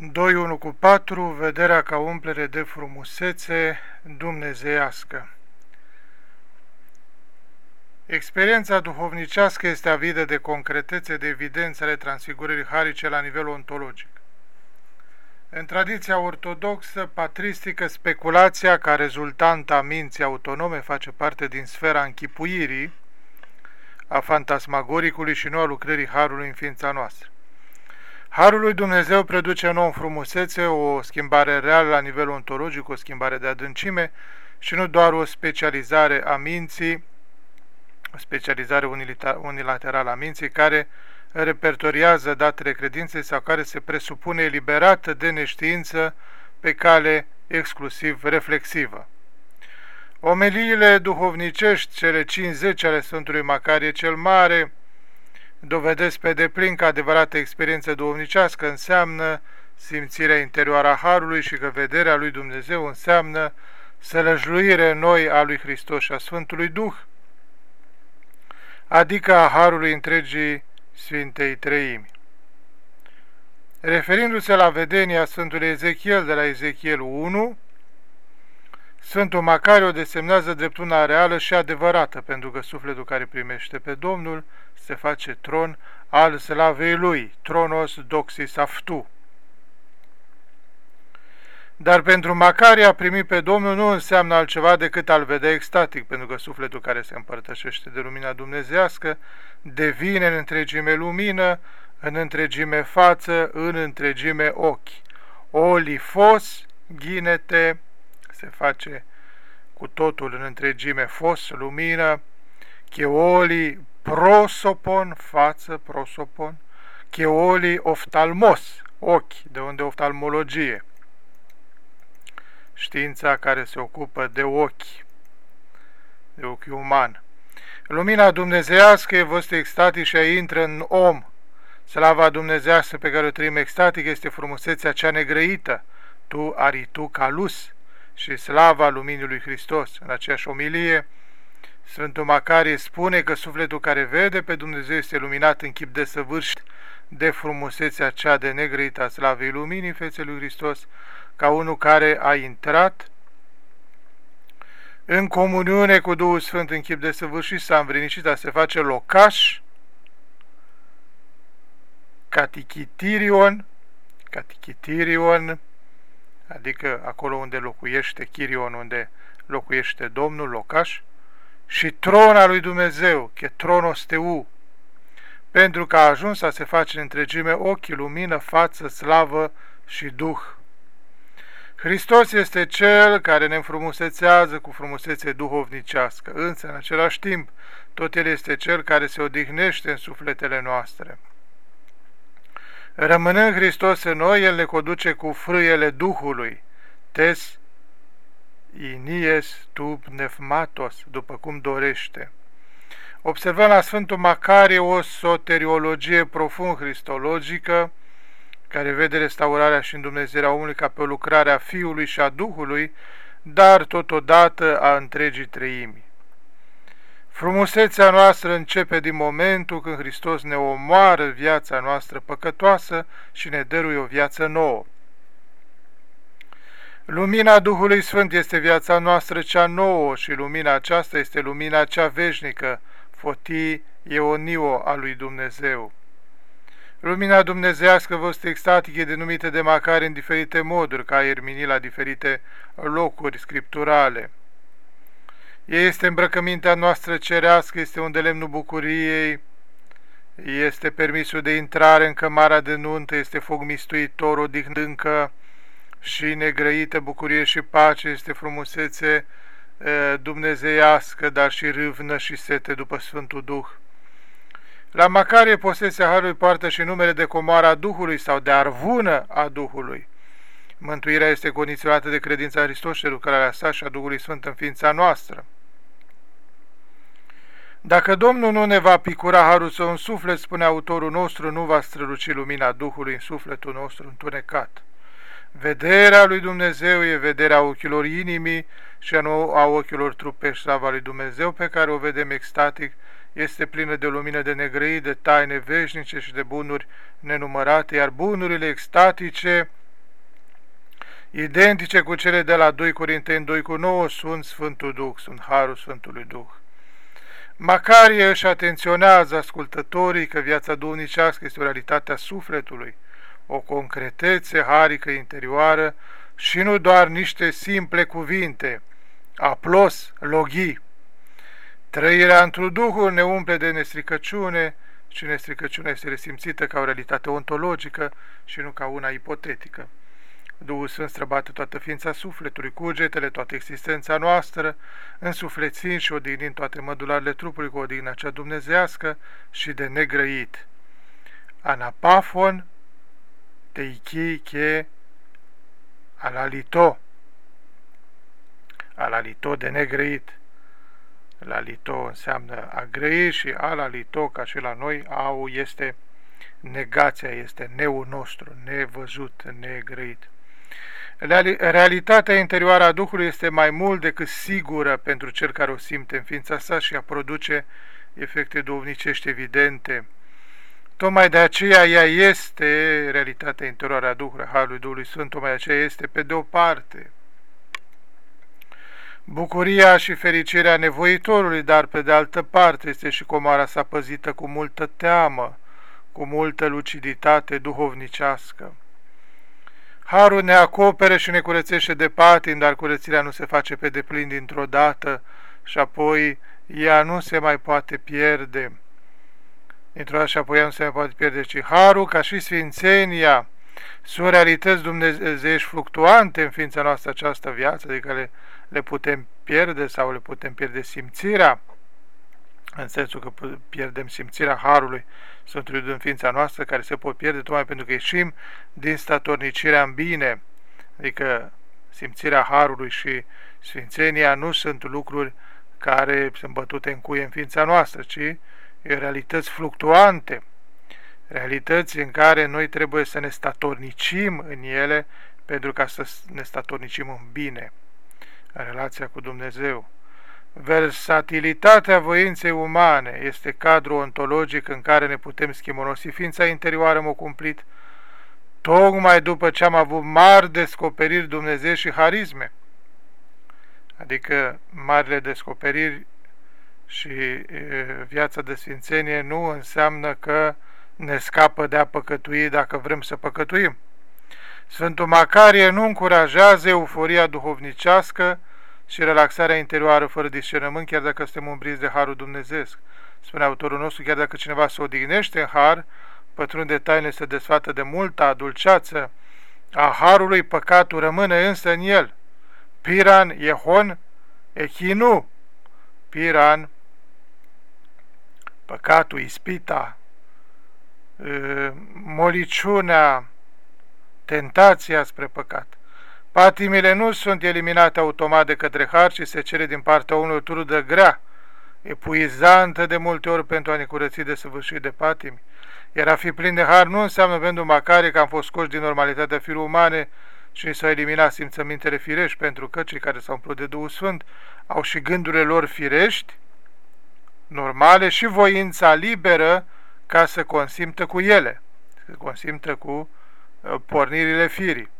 2.1 cu 4, vederea ca umplere de frumusețe dumnezeiască. Experiența duhovnicească este avidă de concretețe, de evidențe ale transfigurării harice la nivel ontologic. În tradiția ortodoxă, patristică, speculația ca rezultant a minții autonome face parte din sfera închipuirii, a fantasmagoricului și nu a lucrării Harului în ființa noastră. Harul lui Dumnezeu produce nou în frumusețe o schimbare reală la nivel ontologic, o schimbare de adâncime și nu doar o specializare a minții, o specializare unilaterală a minții care repertoriază datele credinței sau care se presupune eliberată de neștiință pe cale exclusiv reflexivă. Omeliile duhovnicești, cele 50 ale Sfântului Macarie cel Mare, dovedesc pe deplin că adevărată experiență duhovnicească înseamnă simțirea interioară a Harului și că vederea lui Dumnezeu înseamnă sălăjluire în noi a lui Hristos și a Sfântului Duh, adică a Harului întregii Sfintei Treimi. Referindu-se la vedenia Sfântului Ezechiel de la Ezechiel 1, Sfântul Macariu o desemnează drept una reală și adevărată, pentru că sufletul care primește pe Domnul se face tron al slavei lui, tronos doxis aftu. Dar pentru Macari a primit pe Domnul nu înseamnă altceva decât al vedea extatic, pentru că sufletul care se împărtășește de lumina dumnezească devine în întregime lumină, în întregime față, în întregime ochi. Olifos, ghinete, se face cu totul în întregime fos, lumină, cheoli, prosopon, față, prosopon, cheoli, oftalmos, ochi, de unde oftalmologie, știința care se ocupă de ochi, de ochi uman. Lumina dumnezeiască e văzut extatic și intră în om. Slava dumnezească pe care o trăim extatic este frumusețea cea negrăită, tu aritu calus, și slava luminii lui Hristos. În aceeași omilie, Sfântul Macarie spune că sufletul care vede pe Dumnezeu este luminat în chip de săvârșit de frumusețea cea de negrăită a slavei luminii feței lui Hristos, ca unul care a intrat în comuniune cu Duhul Sfânt în chip de săvârșit, s-a învrinicit a se face locaș, catichitirion, catichitirion, adică acolo unde locuiește Chirion, unde locuiește Domnul, locaș, și trona lui Dumnezeu, che tronos teu, pentru că a ajuns să se face în întregime ochii, lumină, față, slavă și Duh. Hristos este Cel care ne înfrumusețează cu frumusețe duhovnicească, însă, în același timp, tot El este Cel care se odihnește în sufletele noastre. Rămânând Hristos în noi, El ne conduce cu frâiele Duhului, tes inies tu pnefmatos, după cum dorește. Observăm la Sfântul Macarie o soteriologie profund cristologică, care vede restaurarea și îndumnezerea omului ca pe o lucrare a Fiului și a Duhului, dar totodată a întregii treimi. Frumusețea noastră începe din momentul când Hristos ne omoară viața noastră păcătoasă și ne dăruie o viață nouă. Lumina Duhului Sfânt este viața noastră cea nouă și lumina aceasta este lumina cea veșnică, fotii eonio a lui Dumnezeu. Lumina dumnezească văzută extatic e denumită de Macare în diferite moduri, ca ermini la diferite locuri scripturale. Ea este îmbrăcămintea noastră cerească, este un de lemnul bucuriei, este permisul de intrare în cămara de nuntă, este foc mistuitor, odihnâncă și negrăită bucurie și pace, este frumusețe dumnezeiască, dar și râvnă și sete după Sfântul Duh. La Macarie posesia Harului poartă și numele de comoara a Duhului sau de arvună a Duhului. Mântuirea este condiționată de credința în Hristos și lucrarea sa și a Duhului Sfânt în ființa noastră. Dacă Domnul nu ne va picura harul său în suflet, spune autorul nostru, nu va străluci lumina Duhului în sufletul nostru întunecat. Vederea lui Dumnezeu e vederea ochilor inimii și nu a ochilor trupești. Slava lui Dumnezeu pe care o vedem extatic este plină de lumină de negrăi, de taine veșnice și de bunuri nenumărate, iar bunurile extatice identice cu cele de la 2 Corinteni 2 cu 9, sunt Sfântul Duh, sunt Harul Sfântului Duh. Macarie își atenționează ascultătorii că viața duhovnicească este o realitate a sufletului, o concretețe harică interioară și nu doar niște simple cuvinte, aplos, logii. Trăirea într Duhul ne umple de nestricăciune și nestricăciunea este resimțită ca o realitate ontologică și nu ca una ipotetică. Duhul Sfânt străbate toată ființa sufletului, cugetele, toată existența noastră, însuflețind și odihnind toate mădularele trupului cu odihna cea dumnezească și de negrăit. Anapafon, teichi, che, alalito, alalito de negrăit. Lalito înseamnă a grăi și alalito, ca și la noi, au este negația, este neul nostru, nevăzut, negrăit. Realitatea interioară a Duhului este mai mult decât sigură pentru cel care o simte în ființa sa și a produce efecte duhovnicești evidente. Tocmai de aceea ea este realitatea interioară a Duhului, Harului Duhului Sfânt, tocmai de aceea este pe de o parte bucuria și fericirea nevoitorului, dar pe de altă parte este și comara sa păzită cu multă teamă, cu multă luciditate duhovnicească. Harul ne acopere și ne curățește de patin, dar curățirea nu se face pe deplin dintr-o dată și apoi ea nu se mai poate pierde. Dintr-o dată și apoi ea nu se mai poate pierde, ci Harul, ca și Sfințenia, sunt realități dumnezeiești fluctuante în ființa noastră această viață, adică le, le putem pierde sau le putem pierde simțirea, în sensul că pierdem simțirea Harului Sfântului în ființa noastră, care se pot pierde tocmai pentru că ieșim din statornicirea în bine, adică simțirea Harului și Sfințenia nu sunt lucruri care sunt bătute în cuie în ființa noastră, ci e realități fluctuante, realități în care noi trebuie să ne statornicim în ele pentru ca să ne statornicim în bine, în relația cu Dumnezeu. Versatilitatea voinței umane este cadrul ontologic în care ne putem schimonosi ființa interioară mă cumplit, tocmai după ce am avut mari descoperiri Dumnezeu și harisme, adică marile descoperiri și e, viața de sfințenie nu înseamnă că ne scapă de a păcătui dacă vrem să păcătuim. Sfântul Macarie nu încurajează euforia duhovnicească, și relaxarea interioară fără discernământ, chiar dacă suntem umbriți de Harul Dumnezeesc. Spune autorul nostru, chiar dacă cineva se odihnește în Har, pătrunde taine se desfată de multă adulceață a Harului, păcatul rămâne însă în el. Piran, Ehon, Echinu. Piran, păcatul, ispita, moliciunea, tentația spre păcat. Patimile nu sunt eliminate automat de către har, ci se cere din partea unui trudă grea, epuizantă de multe ori pentru a ne curăți de săvârșit de patimi. Iar a fi plin de har nu înseamnă pentru macare că am fost scoși din normalitatea firului umane și s-au eliminat simțămintele firești, pentru că cei care s-au umplut de Duhul Sfânt au și gândurile lor firești, normale și voința liberă ca să consimtă cu ele, să consimtă cu uh, pornirile firii.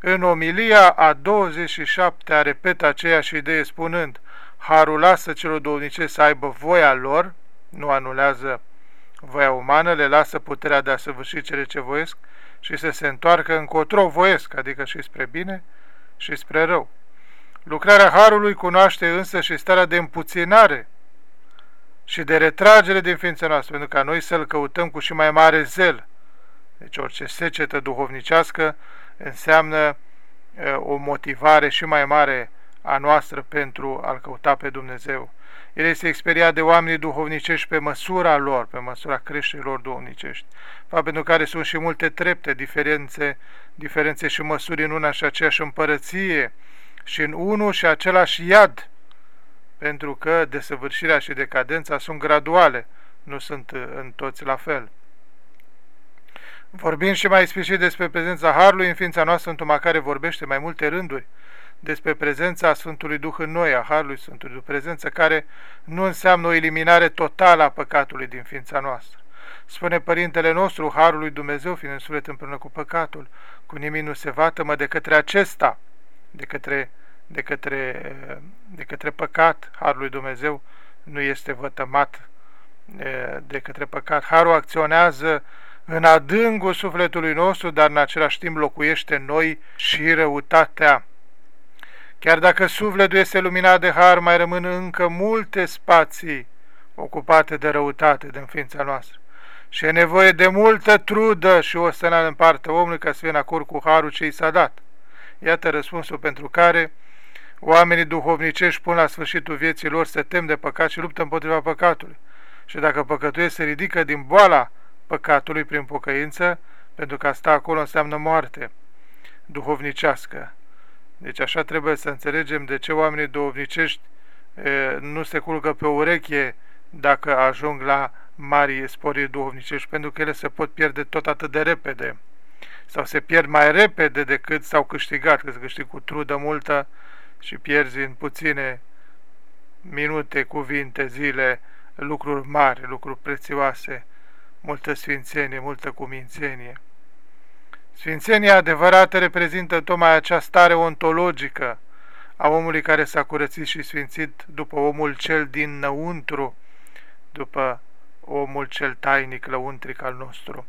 În omilia a 27-a repetă aceeași idee spunând Harul lasă celor duhovnice să aibă voia lor, nu anulează voia umană, le lasă puterea de a săvârși cele ce voiesc și să se întoarcă încotro voiesc, adică și spre bine și spre rău. Lucrarea Harului cunoaște însă și starea de împuținare și de retragere din ființa noastră, pentru ca noi să-L căutăm cu și mai mare zel. Deci orice secetă duhovnicească înseamnă o motivare și mai mare a noastră pentru a-L căuta pe Dumnezeu. El este experiat de oamenii duhovnicești pe măsura lor, pe măsura creșterilor duhovnicești, fapt pentru care sunt și multe trepte, diferențe, diferențe și măsuri în una și aceeași împărăție și în unul și același iad, pentru că desăvârșirea și decadența sunt graduale, nu sunt în toți la fel. Vorbim și mai explicit despre prezența Harului în ființa noastră, într care vorbește mai multe rânduri despre prezența Sfântului Duh în noi, a Harului Sfântului Duh, prezență care nu înseamnă o eliminare totală a păcatului din ființa noastră. Spune Părintele nostru, Harul lui Dumnezeu, fiind în suflet împreună cu păcatul, cu nimic nu se vatămă de către acesta, de către, de către, de către păcat, Harul lui Dumnezeu nu este vătămat de către păcat. Harul acționează în adâncul sufletului nostru, dar în același timp locuiește în noi și răutatea. Chiar dacă sufletul este luminat de har, mai rămân încă multe spații ocupate de răutate din ființa noastră. Și e nevoie de multă trudă și o stănală în partea omului ca să fie în acord cu harul ce i s-a dat. Iată răspunsul pentru care oamenii duhovnicești pun la sfârșitul vieții lor să tem de păcat și luptă împotriva păcatului. Și dacă păcătuiesc se ridică din boala păcatului prin pocăință, pentru că asta acolo înseamnă moarte duhovnicească. Deci așa trebuie să înțelegem de ce oamenii duhovnicești e, nu se culcă pe ureche dacă ajung la mari sporiri duhovnicești, pentru că ele se pot pierde tot atât de repede sau se pierd mai repede decât s-au câștigat, că se câștig cu trudă multă și pierzi în puține minute, cuvinte, zile, lucruri mari, lucruri prețioase, multă sfințenie, multă cumințenie. Sfințenia adevărată reprezintă tocmai acea stare ontologică a omului care s-a curățit și sfințit după omul cel dinăuntru, după omul cel tainic, lăuntric al nostru.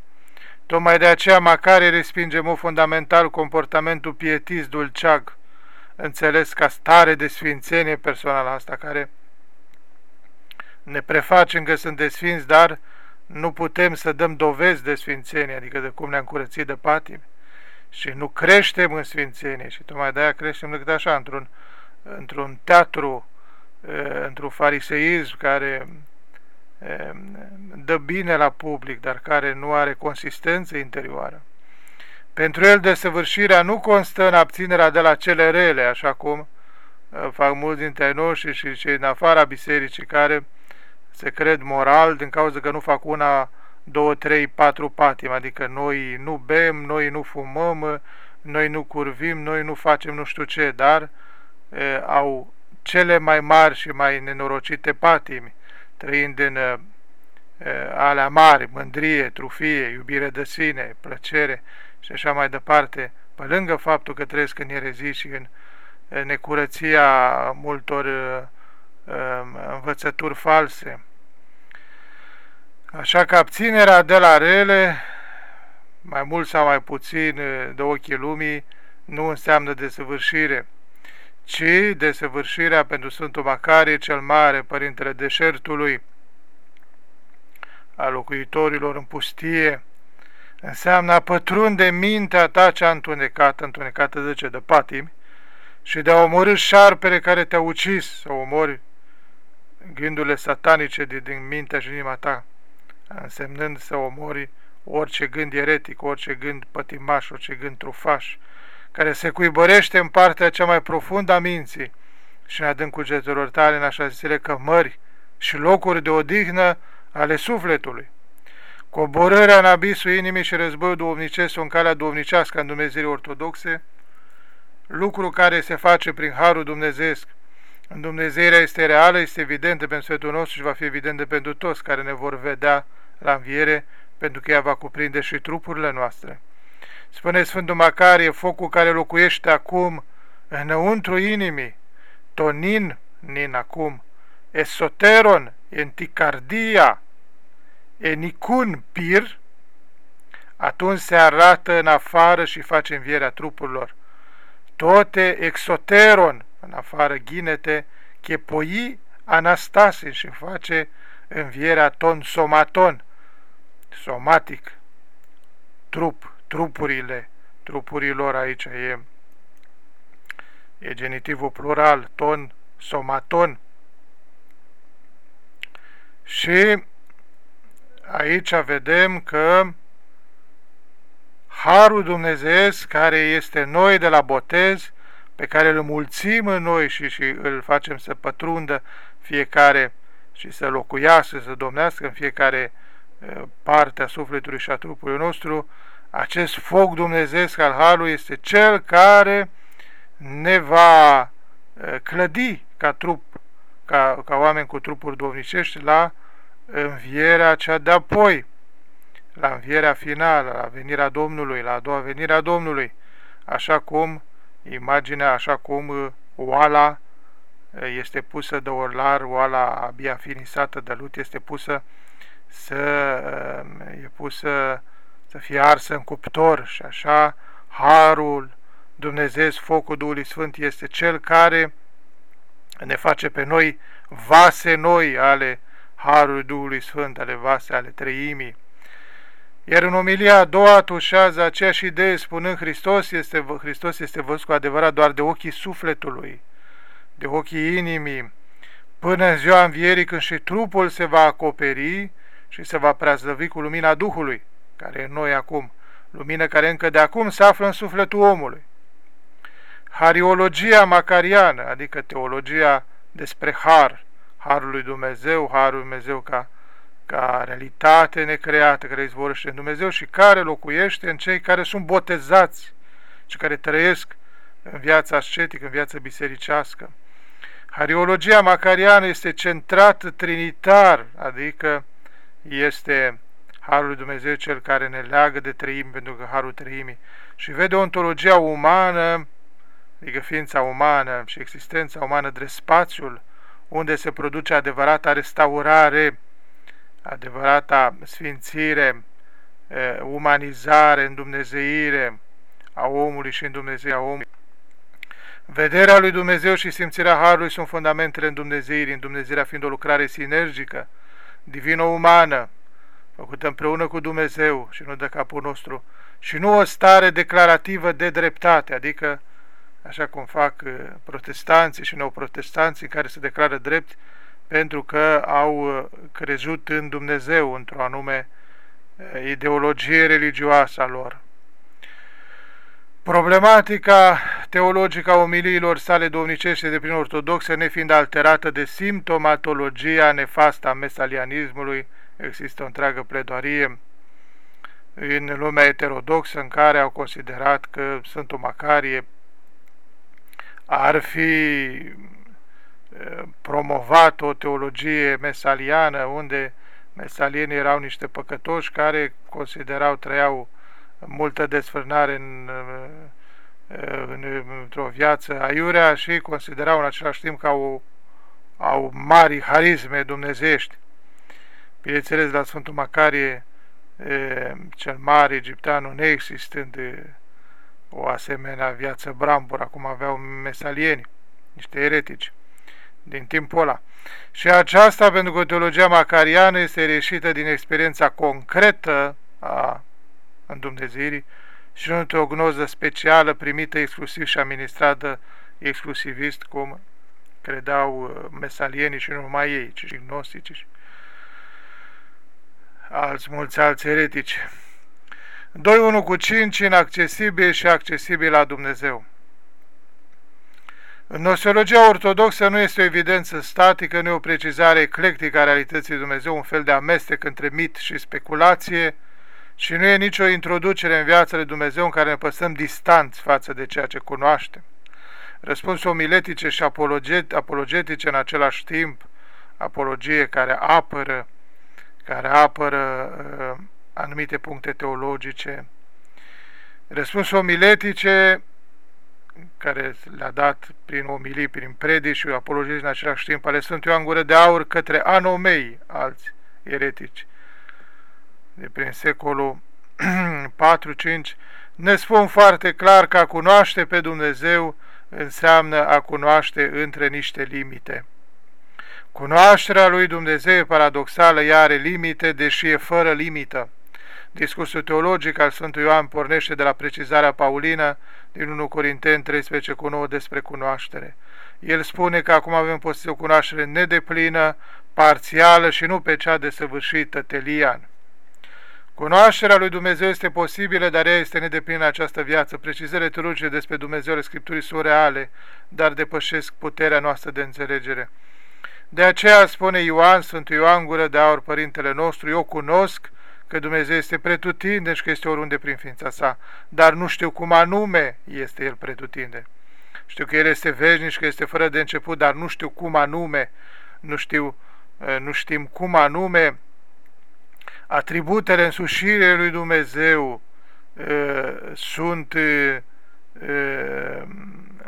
Tocmai de aceea Macare respinge în fundamental comportamentul pietist dulceag, înțeles ca stare de sfințenie personală asta, care ne prefacem că suntem sfinți, dar nu putem să dăm dovezi de sfințenie, adică de cum ne-am curățit de patimi. Și nu creștem în sfințenie și tocmai de-aia creștem decât așa, într-un într teatru, într-un fariseism care dă bine la public, dar care nu are consistență interioară. Pentru el desăvârșirea nu constă în abținerea de la cele rele, așa cum fac mulți dintre ai noștri și cei din afara bisericii care se cred moral din cauza că nu fac una, două, trei, patru patim, adică noi nu bem, noi nu fumăm, noi nu curvim, noi nu facem nu știu ce, dar e, au cele mai mari și mai nenorocite patimi, trăind în e, alea mari, mândrie, trufie, iubire de sine, plăcere și așa mai departe, pe lângă faptul că trăiesc în erezii și în necurăția multor învățături false. Așa că abținerea de la rele, mai mult sau mai puțin de ochii lumii, nu înseamnă desăvârșire, ci desăvârșirea pentru Sfântul Macarie cel Mare, Părintele Deșertului, a locuitorilor în pustie, înseamnă a pătrunde mintea ta cea întunecată, întunecată de ce? De patimi, și de a omorâ șarpele care te-a ucis, să omori gândurile satanice din mintea și inima ta, însemnând să omori orice gând eretic, orice gând pătimaș, orice gând trufaș, care se cuibărește în partea cea mai profundă a minții și în adâncul getelor tale, în așa zisele cămări și locuri de odihnă ale sufletului. Coborârea în abisul inimii și războiul duovnicesc în calea duovnicească în Dumnezeirii ortodoxe, lucru care se face prin Harul Dumnezeesc. În Dumnezeirea este reală, este evidentă pentru Sfântul nostru și va fi evidentă pentru toți care ne vor vedea la înviere, pentru că ea va cuprinde și trupurile noastre. Spune Sfântul Macarie, focul care locuiește acum înăuntru inimii, tonin, nin acum, esoteron, enticardia, enicun pir, atunci se arată în afară și face învierea trupurilor. Tote exoteron, în afară ghinete, chepoi anastase și face învierea ton somaton, somatic, trup, trupurile, trupurilor aici e, e genitivul plural, ton, somaton. Și aici vedem că Harul Dumnezeesc care este noi de la botez, pe care îl mulțim în noi și, și îl facem să pătrundă fiecare și să locuiască, să domnească în fiecare parte a sufletului și a trupului nostru, acest foc dumnezeesc al Harului este cel care ne va clădi ca trup, ca, ca oameni cu trupuri domnicești la învierea cea de apoi, la învierea finală, la venirea Domnului, la a doua venire a Domnului, așa cum imaginea, așa cum uh, oala uh, este pusă de orlar, oala abia finisată de lut este pusă să uh, e pusă să fie arsă în cuptor și așa harul Dumnezeu, focul Duhului Sfânt este cel care ne face pe noi vase noi ale Harului Duhului Sfânt, ale vase ale treimii. Iar în omilia a doua tușează aceeași idee spunând Hristos este, Hristos este văzut cu adevărat doar de ochii sufletului, de ochii inimii, până în ziua învierii când și trupul se va acoperi și se va preazlăvi cu lumina Duhului, care e în noi acum, lumină care încă de acum se află în sufletul omului. Hariologia macariană, adică teologia despre har, harul lui Dumnezeu, harul lui Dumnezeu ca, ca realitate necreată care izvorăște în Dumnezeu și care locuiește în cei care sunt botezați și care trăiesc în viața ascetică, în viața bisericească. Hariologia macariană este centrată trinitar, adică este Harul lui Dumnezeu cel care ne leagă de trăimi, pentru că Harul trăimii, și vede ontologia umană adică ființa umană și existența umană drept spațiul unde se produce adevărata restaurare, adevărata sfințire, umanizare, îndumnezeire a omului și îndumnezeirea omului. Vederea lui Dumnezeu și simțirea Harului sunt fundamentele îndumnezeirii, îndumnezeirea fiind o lucrare sinergică, divino-umană, făcută împreună cu Dumnezeu și nu de capul nostru, și nu o stare declarativă de dreptate, adică așa cum fac uh, protestanții și neoprotestanții care se declară drept pentru că au uh, crezut în Dumnezeu într-o anume uh, ideologie religioasă a lor. Problematica teologică a omiliilor sale domnicește de prin ortodoxe, nefiind alterată de simptomatologia nefastă a mesalianismului, există o întreagă pledoarie în lumea heterodoxă în care au considerat că Sfântul Macarie ar fi promovat o teologie mesaliană unde mesalienii erau niște păcătoși care considerau, trăiau multă desfrânare în, în, într-o viață aiurea și considerau în același timp că au, au mari harisme dumnezeiești. Bineînțeles, la Sfântul Macarie, cel mare egiptean, neexistând o asemenea viață brambur, acum aveau mesalieni, niște eretici din timpul ăla. Și aceasta, pentru că teologia macariană este reșită din experiența concretă a îndumnezeirii și nu o gnoză specială primită exclusiv și administrată exclusivist, cum credeau uh, mesalienii și nu numai ei, ci și gnostici și alți mulți alți eretici. 2.1 cu 5, inaccesibil și accesibil la Dumnezeu. În nosologia ortodoxă nu este o evidență statică, nu e o precizare eclectică a realității Dumnezeu, un fel de amestec între mit și speculație, și nu e nicio introducere în viața lui Dumnezeu în care ne păsăm distanți față de ceea ce cunoaștem. Răspunsuri omiletice și apologetice în același timp, apologie care apără, care apără uh, anumite puncte teologice, răspunsuri omiletice care le-a dat prin omilii, prin predici și apologici în același timp ale Sfântului Ioan Gură de Aur către anomei alți eretici de prin secolul 4-5 ne spun foarte clar că a cunoaște pe Dumnezeu înseamnă a cunoaște între niște limite. Cunoașterea lui Dumnezeu e paradoxală, ea are limite, deși e fără limită. Discursul teologic al Sfântului Ioan pornește de la precizarea paulină din 1 Corinteni 13 cu 9 despre cunoaștere. El spune că acum avem posibil o cunoaștere nedeplină, parțială și nu pe cea desăvârșită, telian. Cunoașterea lui Dumnezeu este posibilă, dar ea este nedeplină această viață. Precizările teologice despre Dumnezeu ale Scripturii sunt reale, dar depășesc puterea noastră de înțelegere. De aceea spune Ioan, Sfântul Ioan Gură de Aur, Părintele nostru, eu cunosc că Dumnezeu este pretutinde și că este oriunde prin ființa sa, dar nu știu cum anume este El pretutinde. Știu că El este veșnic și că este fără de început, dar nu știu cum anume, nu știu, nu știm cum anume atributele însușirii lui Dumnezeu sunt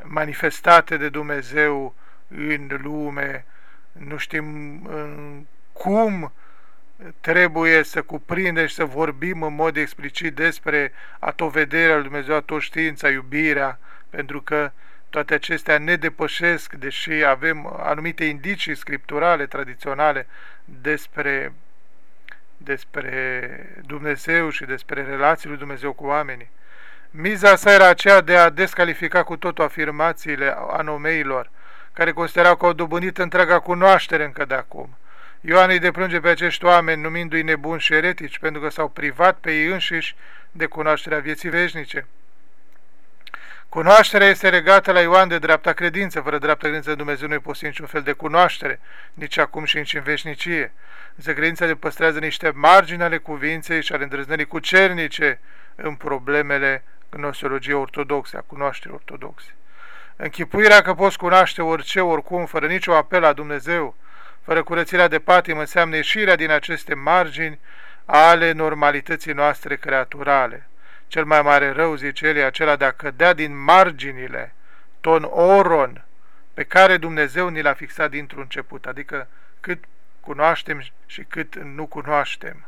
manifestate de Dumnezeu în lume, nu știm cum trebuie să cuprindem și să vorbim în mod explicit despre atovederea lui Dumnezeu, atoștiința, iubirea, pentru că toate acestea ne depășesc, deși avem anumite indicii scripturale, tradiționale despre, despre Dumnezeu și despre relațiile lui Dumnezeu cu oamenii. Miza sa era aceea de a descalifica cu totul afirmațiile anomeilor, care considerau că au dobândit întreaga cunoaștere încă de acum. Ioan îi deplânge pe acești oameni numindu-i nebuni și eretici, pentru că s-au privat pe ei înșiși de cunoașterea vieții veșnice. Cunoașterea este regată la Ioan de dreapta credință, fără dreapta credință Dumnezeu nu e posibil niciun fel de cunoaștere, nici acum și nici în veșnicie. Însă credința le păstrează niște margini ale cuvinței și ale îndrăznării cucernice în problemele gnoseologiei ortodoxe, a cunoașterii ortodoxe. Închipuirea că poți cunoaște orice, oricum, fără nicio apel la Dumnezeu, fără curățirea de patim, înseamnă ieșirea din aceste margini ale normalității noastre creaturale. Cel mai mare rău, zice el, e acela de a cădea din marginile, ton oron, pe care Dumnezeu ni l-a fixat dintr-un început, adică cât cunoaștem și cât nu cunoaștem,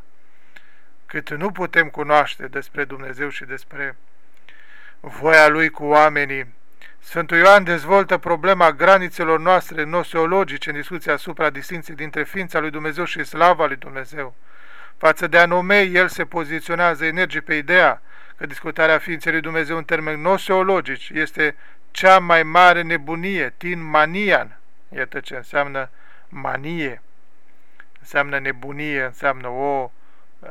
cât nu putem cunoaște despre Dumnezeu și despre voia Lui cu oamenii. Sfântul Ioan dezvoltă problema granițelor noastre noseologice în discuția asupra distinției dintre ființa lui Dumnezeu și slava lui Dumnezeu. Față de anomei, el se poziționează energic pe ideea că discutarea ființei lui Dumnezeu în termeni noseologici este cea mai mare nebunie, tin manian. Iată ce înseamnă manie. Înseamnă nebunie, înseamnă o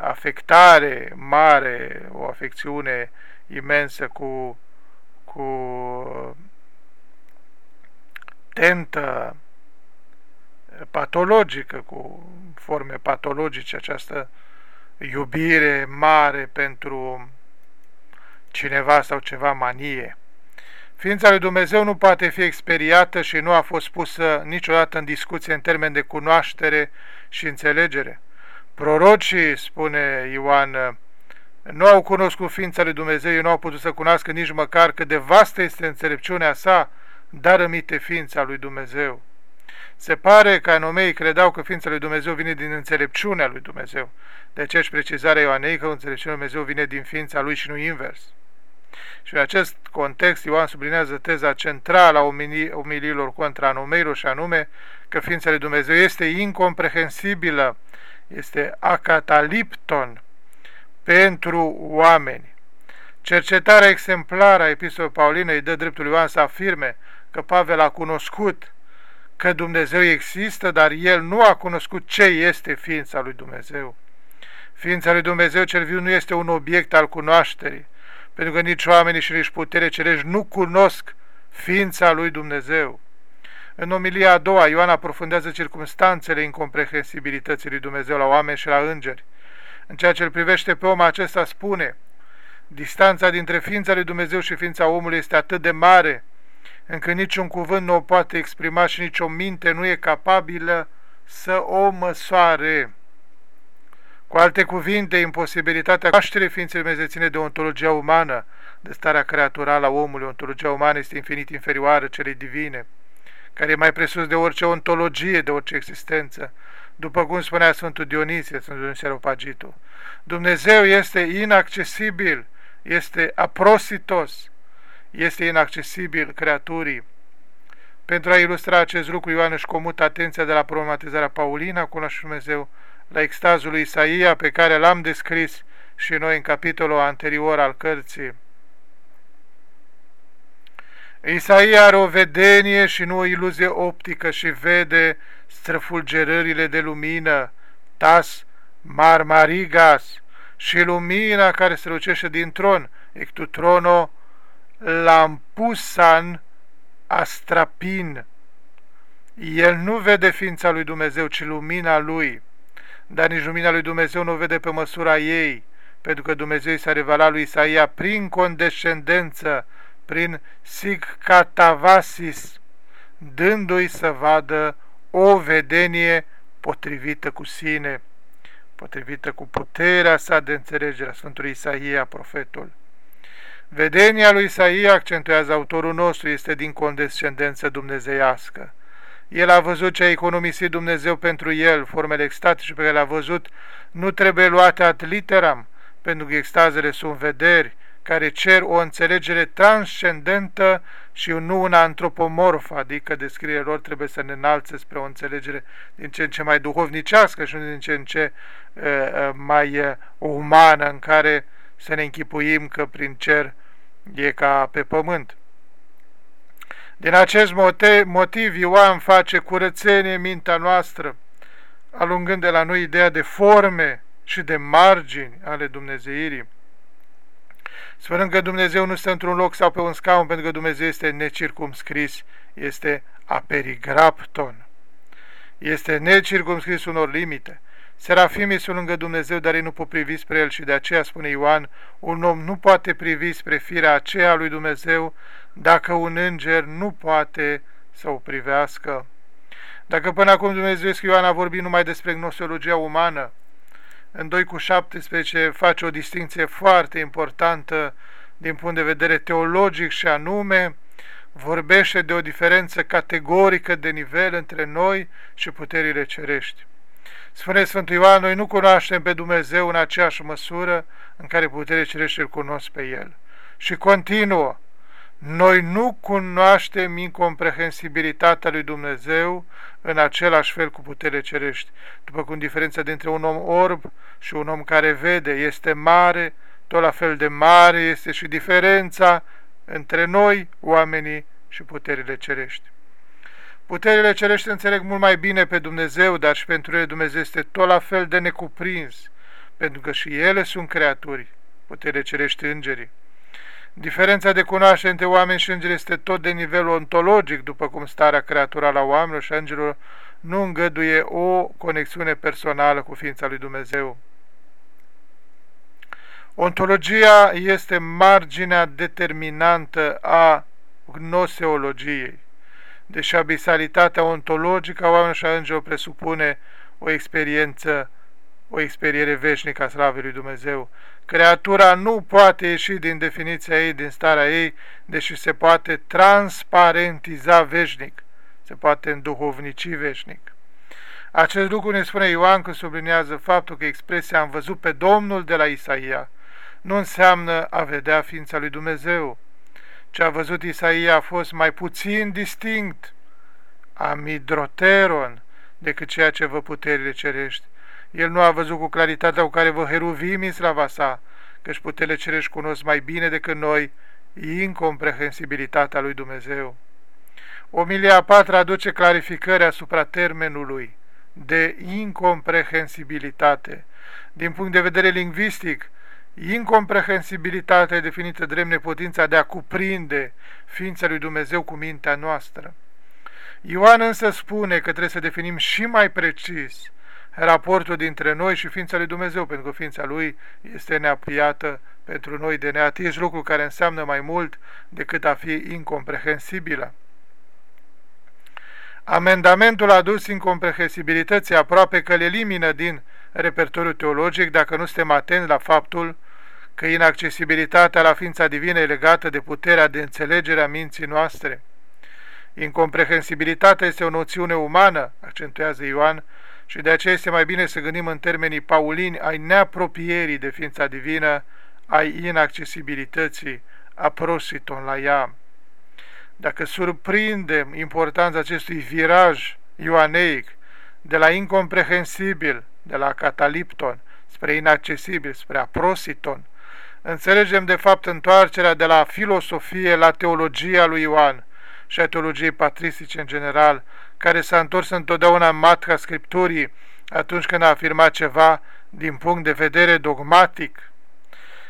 afectare mare, o afecțiune imensă cu, cu tentă patologică, cu forme patologice, această iubire mare pentru cineva sau ceva manie. Ființa lui Dumnezeu nu poate fi experiată și nu a fost pusă niciodată în discuție în termen de cunoaștere și înțelegere. Prorocii, spune Ioan, nu au cunoscut ființa lui Dumnezeu, nu au putut să cunoască nici măcar cât de vastă este înțelepciunea sa, dar rămite ființa lui Dumnezeu. Se pare că anomei credeau că ființa lui Dumnezeu vine din înțelepciunea lui Dumnezeu. De aceeași precizarea Ioanei că înțelepciunea lui Dumnezeu vine din ființa lui și nu invers. Și în acest context Ioan sublinează teza centrală a umililor contra anomeilor și anume că ființa lui Dumnezeu este incomprehensibilă, este acatalipton pentru oameni. Cercetarea exemplară a epistolei Pauline îi dă dreptul Ioan să afirme că Pavel a cunoscut că Dumnezeu există, dar el nu a cunoscut ce este ființa lui Dumnezeu. Ființa lui Dumnezeu cel viu nu este un obiect al cunoașterii, pentru că nici oamenii și nici putere cerești nu cunosc ființa lui Dumnezeu. În omilia a doua, Ioan aprofundează circumstanțele incomprehensibilității lui Dumnezeu la oameni și la îngeri. În ceea ce îl privește pe om, acesta spune, distanța dintre ființa lui Dumnezeu și ființa omului este atât de mare, încât niciun cuvânt nu o poate exprima și nicio minte nu e capabilă să o măsoare. Cu alte cuvinte, imposibilitatea cunoașterii ființei Dumnezeu ține de ontologia umană, de starea creaturală a omului. Ontologia umană este infinit inferioară celei divine, care e mai presus de orice ontologie, de orice existență. După cum spunea Sfântul Dionisie, Sfântul Dionisie Aropagitu, Dumnezeu este inaccesibil, este aprositos, este inaccesibil creaturii. Pentru a ilustra acest lucru, Ioan își comută atenția de la problematizarea Paulina cu Dumnezeu la extazul lui Isaia pe care l-am descris și noi în capitolul anterior al cărții. Isaia are o vedenie și nu o iluzie optică și vede străfulgerările de lumină, tas marmarigas, și lumina care se lucește din tron, ectutrono lampusan astrapin. El nu vede ființa lui Dumnezeu, ci lumina lui dar nici lumina lui Dumnezeu nu vede pe măsura ei, pentru că Dumnezeu s-a revelat lui Isaia prin condescendență, prin sigcatavasis, dându-i să vadă o vedenie potrivită cu sine. potrivită cu puterea sa de înțelegere a Sfântului Isaia, profetul. Vedenia lui Isaia, accentuează autorul nostru, este din condescendență dumnezeiască. El a văzut ce a economisit Dumnezeu pentru el, formele extatice pe care le-a văzut nu trebuie luate ad literam, pentru că extazele sunt vederi care cer o înțelegere transcendentă și nu una antropomorfă, adică descrierea lor trebuie să ne înalțe spre o înțelegere din ce în ce mai duhovnicească și nu din ce în ce uh, mai uh, umană, în care să ne închipuim că prin cer e ca pe pământ. Din acest motiv Ioan face curățenie mintea noastră, alungând de la noi ideea de forme și de margini ale Dumnezeirii. Sperăm că Dumnezeu nu stă într-un loc sau pe un scaun, pentru că Dumnezeu este necircumscris, este aperigrapton. Este necircumscris unor limite. Serafimii sunt lângă Dumnezeu, dar ei nu pot privi spre El și de aceea, spune Ioan, un om nu poate privi spre firea aceea lui Dumnezeu dacă un înger nu poate să o privească. Dacă până acum Dumnezeu Ioan a vorbit numai despre gnosologia umană, în 2 cu 17 face o distinție foarte importantă din punct de vedere teologic și anume vorbește de o diferență categorică de nivel între noi și puterile cerești. Spune Sfântul Ioan, noi nu cunoaștem pe Dumnezeu în aceeași măsură în care puterile cerești îl cunosc pe El. Și continuă, noi nu cunoaștem incomprehensibilitatea lui Dumnezeu în același fel cu putere cerești, după cum diferența dintre un om orb și un om care vede este mare, tot la fel de mare este și diferența între noi, oamenii, și puterile cerești. Puterile cerești înțeleg mult mai bine pe Dumnezeu, dar și pentru ele Dumnezeu este tot la fel de necuprins, pentru că și ele sunt creaturi, puterile cerești îngerii. Diferența de cunoaștere între oameni și îngeri este tot de nivel ontologic, după cum starea creaturală a oamenilor și îngerilor nu îngăduie o conexiune personală cu ființa lui Dumnezeu. Ontologia este marginea determinantă a gnoseologiei, deși abisalitatea ontologică a oamenilor și a îngerilor presupune o experiență, o experiere veșnică a slavei lui Dumnezeu, Creatura nu poate ieși din definiția ei, din starea ei, deși se poate transparentiza veșnic, se poate înduhovnici veșnic. Acest lucru ne spune Ioan că sublinează faptul că expresia am văzut pe Domnul de la Isaia nu înseamnă a vedea ființa lui Dumnezeu. Ce a văzut Isaia a fost mai puțin distinct, amidroteron, decât ceea ce vă puterile cerești. El nu a văzut cu claritatea cu care vă heruvim în slava sa, căci putele cerești cunosc mai bine decât noi incomprehensibilitatea lui Dumnezeu. Omilia a patra aduce clarificări asupra termenului de incomprehensibilitate. Din punct de vedere lingvistic, incomprehensibilitatea e definită drept neputința de a cuprinde ființa lui Dumnezeu cu mintea noastră. Ioan însă spune că trebuie să definim și mai precis raportul dintre noi și ființa lui Dumnezeu, pentru că ființa lui este neapriată pentru noi de neatins, lucru care înseamnă mai mult decât a fi incomprehensibilă. Amendamentul adus incomprehensibilității aproape că le elimină din repertoriul teologic dacă nu suntem atenți la faptul că inaccesibilitatea la ființa divină e legată de puterea de înțelegere a minții noastre. Incomprehensibilitatea este o noțiune umană, accentuează Ioan, și de aceea este mai bine să gândim în termenii paulini ai neapropierii de ființa divină, ai inaccesibilității, a prositon la ea. Dacă surprindem importanța acestui viraj ioaneic de la incomprehensibil, de la catalipton, spre inaccesibil, spre aprositon, înțelegem de fapt întoarcerea de la filosofie la teologia lui Ioan și a teologiei patristice în general, care s-a întors întotdeauna în matca Scripturii atunci când a afirmat ceva din punct de vedere dogmatic.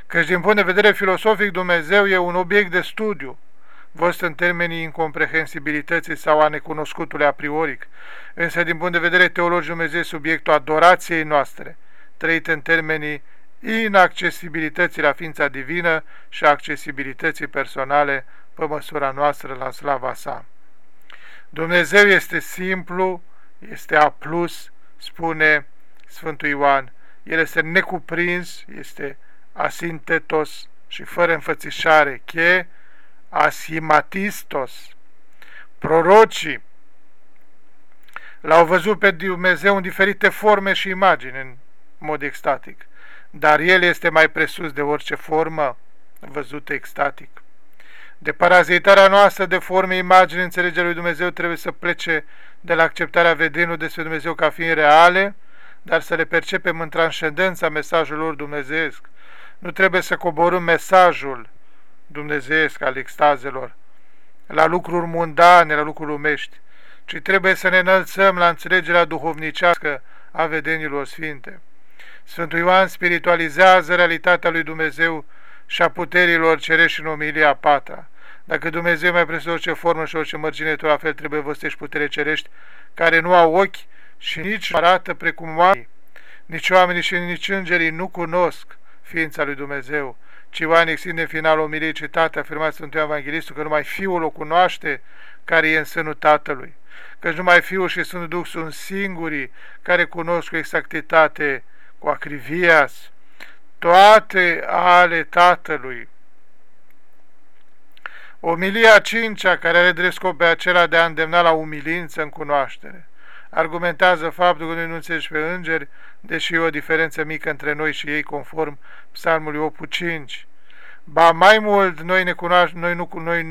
Căci din punct de vedere filosofic Dumnezeu e un obiect de studiu, văzut în termenii incomprehensibilității sau a necunoscutului a prioric, însă din punct de vedere teologic Dumnezeu subiectul adorației noastre, trăit în termenii inaccesibilității la ființa divină și accesibilității personale pe măsura noastră la slava sa. Dumnezeu este simplu, este A+, spune Sfântul Ioan, el este necuprins, este asintetos și fără înfățișare, che asimatistos. Prorocii l-au văzut pe Dumnezeu în diferite forme și imagini, în mod extatic, dar el este mai presus de orice formă văzută extatic. De parazitarea noastră de forme, imagini, înțelegerea lui Dumnezeu trebuie să plece de la acceptarea vedenului despre Dumnezeu ca fiind reale, dar să le percepem în transcendența mesajului lor dumnezeesc. Nu trebuie să coborâm mesajul dumnezeesc al extazelor la lucruri mundane, la lucruri lumești, ci trebuie să ne înălțăm la înțelegerea duhovnicească a vedenilor sfinte. Sfântul Ioan spiritualizează realitatea lui Dumnezeu și a puterilor cerești în omilia patra. Dacă Dumnezeu mai presus orice formă și orice mărgine, tot la fel trebuie văstești putere cerești, care nu au ochi și nici nu arată precum oamenii. Nici oamenii și nici îngerii nu cunosc ființa lui Dumnezeu, ci Ioan extinde în finalul omiliei citate, afirmat Sfântul Evanghelistul că numai Fiul o cunoaște care e în sânul Tatălui, căci numai Fiul și Sfântul Duh sunt singurii care cunosc cu exactitate, cu acrivias, toate ale Tatălui. Omilia cincea, care are drept scop pe acela de a îndemna la umilință în cunoaștere, argumentează faptul că noi nu înțelegi pe îngeri, deși e o diferență mică între noi și ei, conform psalmului 8.5. Ba mai mult, noi ne cunoaștem, noi nu, noi,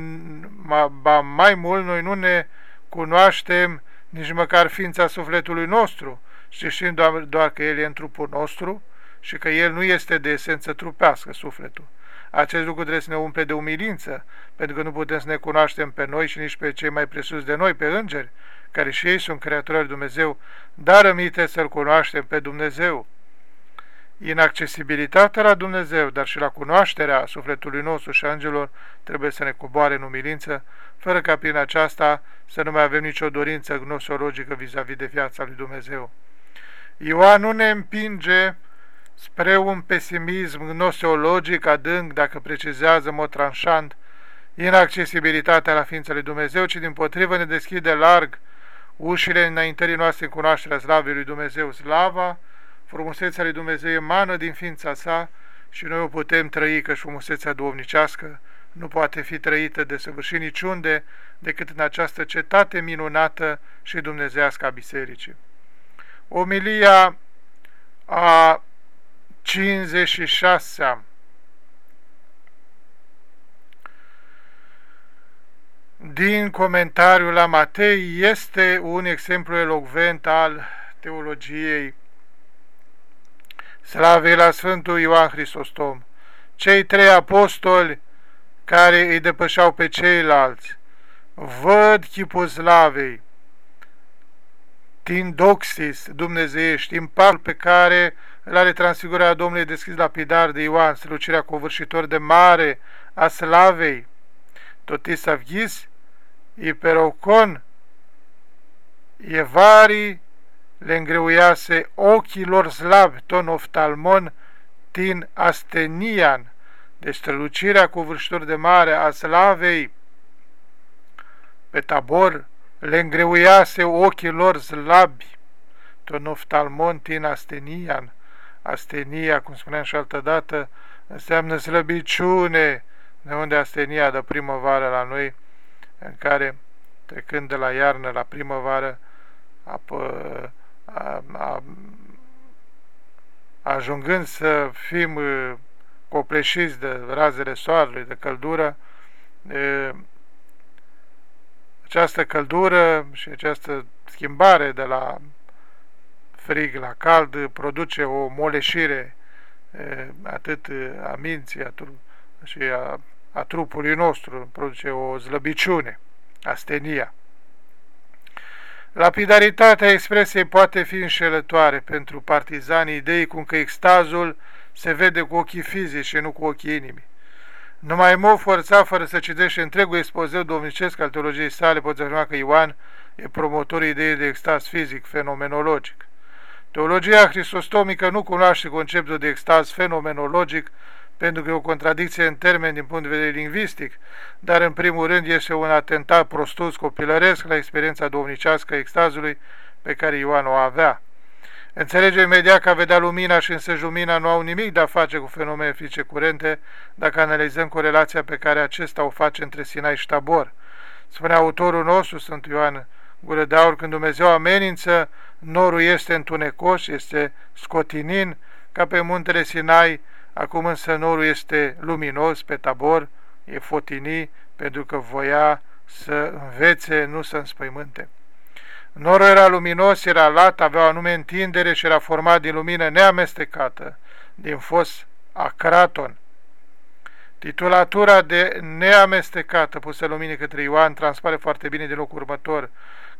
ba mai mult, noi nu ne cunoaștem nici măcar ființa sufletului nostru, și știm doar, doar că El e în trupul nostru și că El nu este de esență trupească, sufletul. Acest lucru trebuie să ne umple de umilință, pentru că nu putem să ne cunoaștem pe noi și nici pe cei mai presus de noi, pe îngeri, care și ei sunt creatori al Dumnezeu, dar amite să-L cunoaștem pe Dumnezeu. Inaccesibilitatea la Dumnezeu, dar și la cunoașterea sufletului nostru și angelor trebuie să ne coboare în umilință, fără ca prin aceasta să nu mai avem nicio dorință gnosologică vis-a-vis -vis de viața lui Dumnezeu. Ioan nu ne împinge spre un pesimism gnoseologic adânc, dacă precizează în mod tranșant inaccesibilitatea la ființa lui Dumnezeu, ci din potrivă ne deschide larg ușile înaintării noastre în cunoașterea slavei lui Dumnezeu. Slava, frumusețea lui Dumnezeu emană din ființa sa și noi o putem trăi, că și frumusețea duomnicească nu poate fi trăită de săvârșit niciunde decât în această cetate minunată și dumnezească a bisericii. Omilia a 56-a din comentariul la Matei este un exemplu elocvent al teologiei. Slavei la Sfântul Ioan Hristostom. Cei trei apostoli care îi depășeau pe ceilalți văd chipul slavei, Tindoxis dumnezeiești, impactul pe care îl are transfigurarea Domnului deschis lapidar de Ioan, strălucirea covârșitor de mare a slavei, totis avghis, iperocon, evari le îngreuiase ochilor slavi, ton oftalmon, tin astenian, de strălucirea covârșitor de mare a slavei, pe tabor, le îngreuiase ochii lor slabi, ton oftalmon, tin astenian, astenia, cum spuneam și altă dată, înseamnă slăbiciune, de unde astenia de primăvară la noi, în care, trecând de la iarnă la primăvară, apă, a, a, ajungând să fim copleșiți de razele soarelui, de căldură, e, această căldură și această schimbare de la frig la cald produce o moleșire atât a minții a și a, a trupului nostru, produce o slăbiciune, astenia. Lapidaritatea expresiei poate fi înșelătoare pentru partizanii idei cum că extazul se vede cu ochii fizici și nu cu ochii inimii. Numai mă forța fără să citește întregul expozeu domnicesc al teologiei sale, poți afirma că Ioan e promotorul ideii de extaz fizic, fenomenologic. Teologia cristostomică nu cunoaște conceptul de extaz fenomenologic pentru că e o contradicție în termeni din punct de vedere lingvistic, dar în primul rând este un atentat prostus copilăresc la experiența domnicească extazului pe care Ioan o avea. Înțelege imediat că a vedea lumina și însă lumina nu au nimic de a face cu fenomene fizice curente dacă analizăm corelația pe care acesta o face între Sinai și Tabor. Spune autorul nostru, Sfânt Ioan Gură de Aur, când Dumnezeu amenință, norul este întunecos, este scotinin, ca pe muntele Sinai, acum însă norul este luminos pe Tabor, e fotini, pentru că voia să învețe, nu să înspăimânte. Norul era luminos, era lat, avea o anume întindere și era format din lumină neamestecată, din fos acraton. Titulatura de neamestecată pusă luminii către Ioan transpare foarte bine din locul următor,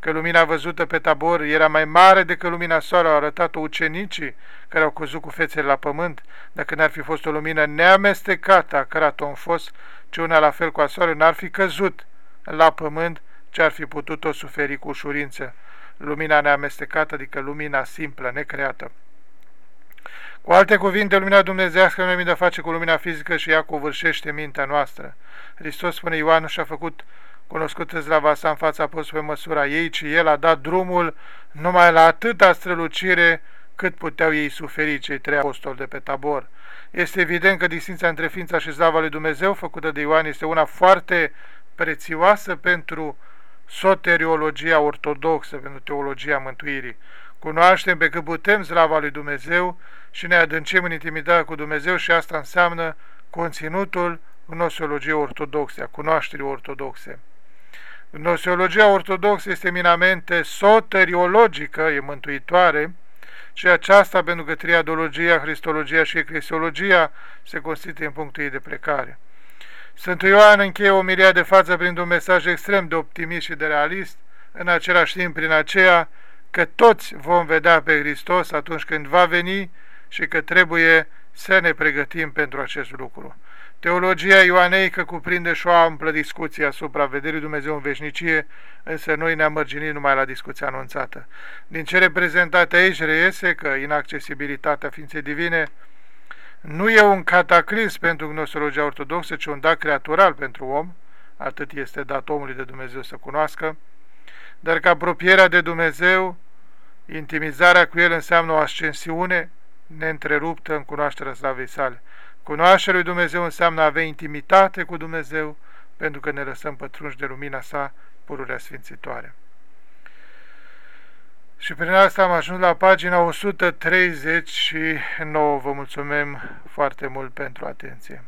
că lumina văzută pe tabor era mai mare decât lumina soarelui, au arătat-o ucenicii care au căzut cu fețele la pământ, dacă n-ar fi fost o lumină neamestecată a craton fos, ci una la fel cu a soarelui n-ar fi căzut la pământ, ce ar fi putut-o suferi cu ușurință. Lumina neamestecată, adică lumina simplă, necreată. Cu alte cuvinte, lumina dumnezească nu are de face cu lumina fizică și ea covârșește mintea noastră. Hristos spune Ioan și-a făcut cunoscut la sa în fața apostolului pe măsura ei, ci el a dat drumul numai la atâta strălucire cât puteau ei suferi cei trei apostoli de pe tabor. Este evident că distinția între ființa și slava lui Dumnezeu făcută de Ioan este una foarte prețioasă pentru soteriologia ortodoxă, pentru teologia mântuirii. Cunoaștem pe cât putem slava lui Dumnezeu și ne adâncim în intimitatea cu Dumnezeu și asta înseamnă conținutul gnoseologiei ortodoxe, a cunoașterii ortodoxe. Gnoseologia ortodoxă este minamente soteriologică, e mântuitoare, și aceasta pentru că triadologia, cristologia și eclesiologia se constituie în punctul ei de plecare. Sfântul Ioan încheie o miria de față prin un mesaj extrem de optimist și de realist, în același timp prin aceea că toți vom vedea pe Hristos atunci când va veni și că trebuie să ne pregătim pentru acest lucru. Teologia ioaneică cuprinde și o amplă discuție asupra vederii Dumnezeu în veșnicie, însă noi ne-am mărginit numai la discuția anunțată. Din cele prezentate aici reiese că inaccesibilitatea ființei divine nu e un cataclism pentru gnosologia ortodoxă, ci un dat creatural pentru om, atât este dat omului de Dumnezeu să cunoască, dar că apropierea de Dumnezeu, intimizarea cu El înseamnă o ascensiune neîntreruptă în cunoașterea slavei sale. Cunoașterea lui Dumnezeu înseamnă a avea intimitate cu Dumnezeu, pentru că ne lăsăm pătrunși de lumina sa pururea sfințitoare. Și prin asta am ajuns la pagina 139. Vă mulțumim foarte mult pentru atenție.